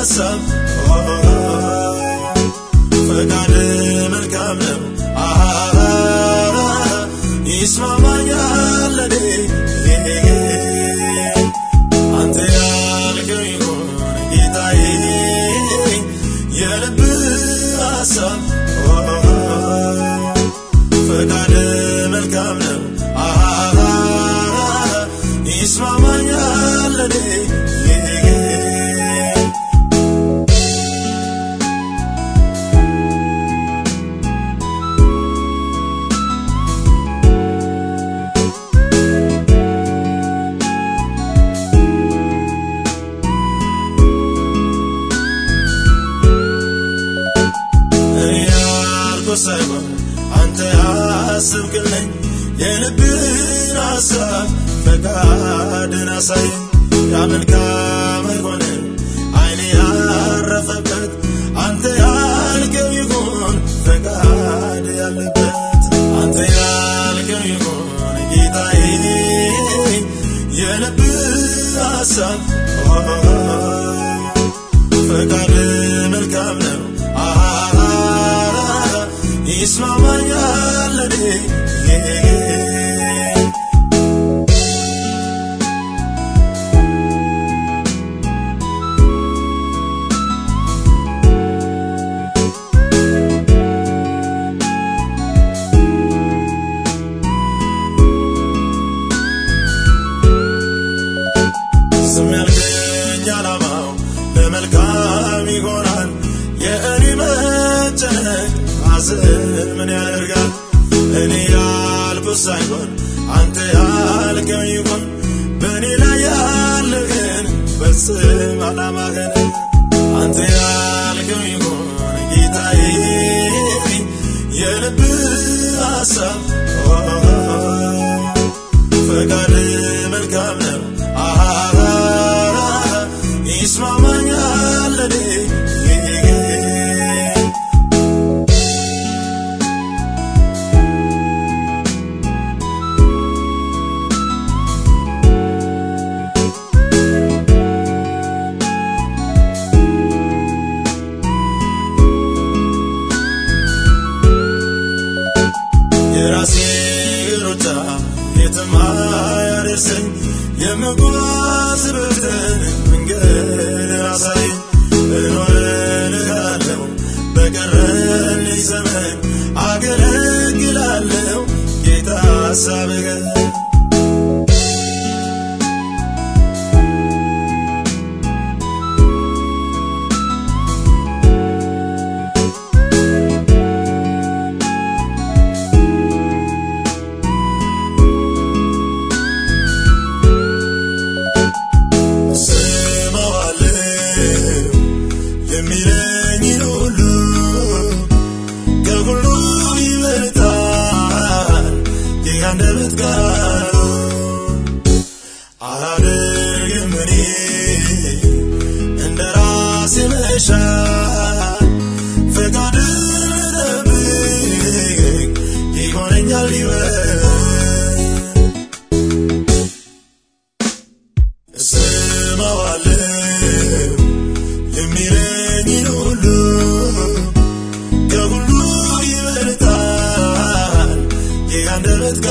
ሀሳብ ፈቃድ መልካም ነው። ይስማማኛል ለኔ አንተ ያልከው ይሁን ጌታዬ የልብ ሀሳብ ፈቃድ ሳይሆን አንተ ያስብክልኝ የልብን ሐሳብ ፈቃድን አሳየኝ። ያ መልካም ሆነ አይኔ ያረፈበት አንተ ያልከው ይሁን ፈቃድ ያለበት አንተ ያልከው ይሁን ጌታዬ የልብ ሐሳብ ፈቃድ ለመልካም ይሆናል። የእኔ መጨነቅ ሐዘን ምን ያደርጋል? እኔ ያልኩት ሳይሆን አንተ ያልከው ይሁን። በእኔ ላይ ያለህን ፈጽም ዓላማህን አንተ ያልከው ይሁን ጌታዬ የልብ ሐሳብ ፈቃድ የትም አያደርሰኝ የምጓዝበትን መንገድ አሳየኝ። እኖርልሃለሁ በቀረልኝ ዘመን አገለግላለሁ። ጌታ ሐሳብህ የሚለኝን